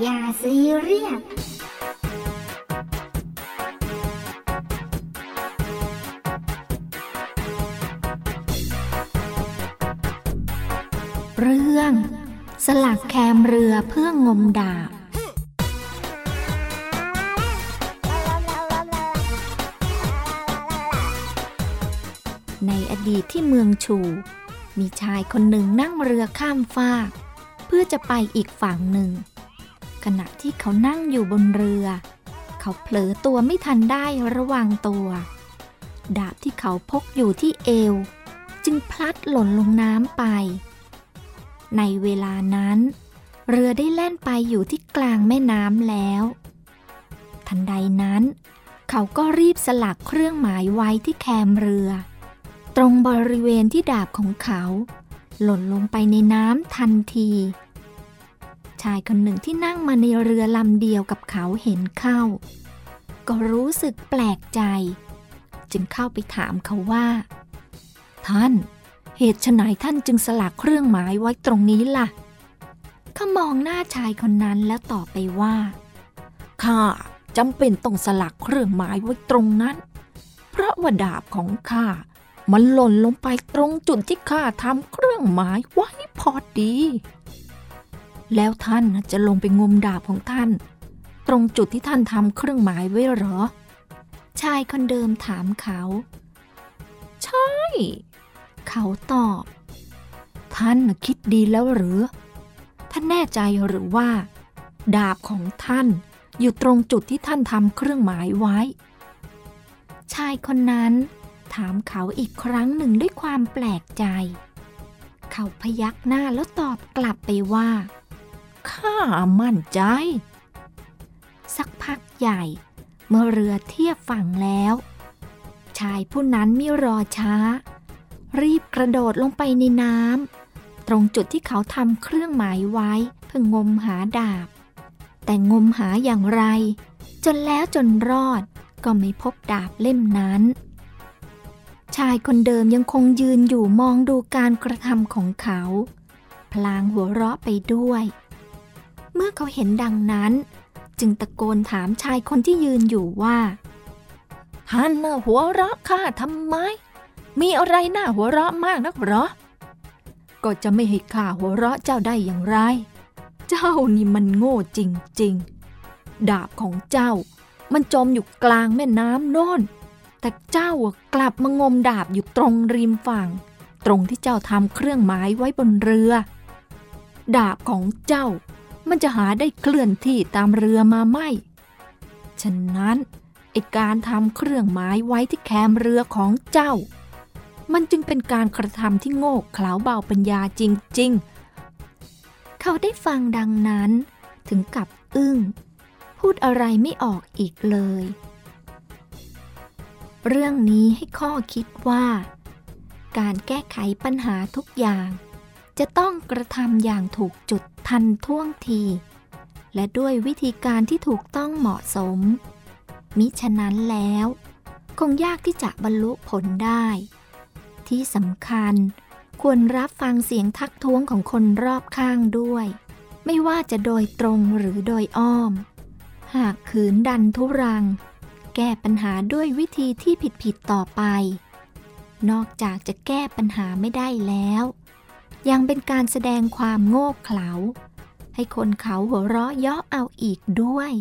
อย่าซีเรียสเรื่อง สลักแคมเรือเพื่องมดาบในอดีตที่เมืองชู มีชายคนหนึ่งนั่งเรือข้ามฟาก เพื่อจะไปอีกฝั่งหนึ่ง ขณะที่เขานั่งอยู่บนเรือ เขาเผลอตัวไม่ทันได้ระวังตัว ดาบที่เขาพกอยู่ที่เอว จึงพลัดหล่นลงน้ำไป ในเวลานั้น เรือได้แล่นไปอยู่ที่กลางแม่น้ำแล้ว ทันใดนั้น เขาก็รีบสลักเครื่องหมายไว้ที่แคมเรือ ตรงบริเวณที่ดาบของเขา หล่นลงไปในน้ำทันทีายคนหนึ่งที่นั่งมาในเรือลำเดียวกับเขาเห็นเข้า ก็รู้สึกแปลกใจ จึงเข้าไปถามเขาว่า ท่าน เหตุไฉนท่านจึงสลักเครื่องหมายไว้ตรงนี้ล่ะเขามองหน้าชายคนนั้นแล้วตอบไปว่าข้าจำเป็นต้องสลักเครื่องหมายไว้ตรงนั้น เพราะว่าดาบของข้ามันหล่นลงไปตรงจุดที่ข้าทำเครื่องหมายไว้พอดี แล้วท่านจะลงไปงมดาบของท่าน ตรงจุดที่ท่านทำเครื่องหมายไว้หรอ ชายคนเดิมถามเขา ใช่ เขาตอบ ท่านคิดดีแล้วหรือ ท่านแน่ใจหรือว่า ดาบของท่านอยู่ตรงจุดที่ท่านทำเครื่องหมายไว้ ชายคนนั้นถามเขาอีกครั้งหนึ่งด้วยความแปลกใจ เขาพยักหน้าแล้วตอบกลับไปว่า ข้ามั่นใจ สักพักใหญ่ เมื่อเรือเทียบฝั่งแล้ว ชายผู้นั้นไม่รอช้า รีบกระโดดลงไปในน้ำตรงจุดที่เขาทำเครื่องหมายไว้เพื่องมหาดาบ แต่งมหาอย่างไร จนแล้วจนรอดก็ไม่พบดาบเล่มนั้น ชายคนเดิมยังคงยืนอยู่มองดูการกระทำของเขา พลางหัวเราะไปด้วย เมื่อเขาเห็นดังนั้น จึงตะโกนถามชายคนที่ยืนอยู่ว่าท่านน่ะหัวเราะข้าทำไม มีอะไรน่าหัวเราะมากนักหรอ ก็จะไม่ให้ข้าหัวเราะเจ้าได้อย่างไร เจ้านี่มันโง่จริงๆ ดาบของเจ้า มันจมอยู่กลางแม่น้ำโน่น แต่เจ้ากลับมางมดาบอยู่ตรงริมฝั่ง ตรงที่เจ้าทำเครื่องหมายไว้บนเรือ ดาบของเจ้า มันจะหาได้เคลื่อนที่ตามเรือมาไม่ ฉะนั้นไอการทำเครื่องหมายไว้ที่แคมเรือของเจ้า มันจึงเป็นการกระทำที่โง่เขลาเบาปัญญาจริง ๆ เขาได้ฟังดังนั้น ถึงกับอึ้ง พูดอะไรไม่ออกอีกเลย เรื่องนี้ให้ข้อคิดว่า การแก้ไขปัญหาทุกอย่าง จะต้องกระทำอย่างถูกจุด ทันท่วงที และด้วยวิธีการที่ถูกต้องเหมาะสม มิฉะนั้นแล้ว คงยากที่จะบรรลุผลได้ ที่สำคัญควรรับฟังเสียงทักท้วงของคนรอบข้างด้วย ไม่ว่าจะโดยตรงหรือโดยอ้อม หากขืนดันทุรัง แก้ปัญหาด้วยวิธีที่ผิดๆต่อไป นอกจากจะแก้ปัญหาไม่ได้แล้ว ยังเป็นการแสดงความโง่เขลาให้คนเขาหัวเราะเยาะเอาอีกด้วย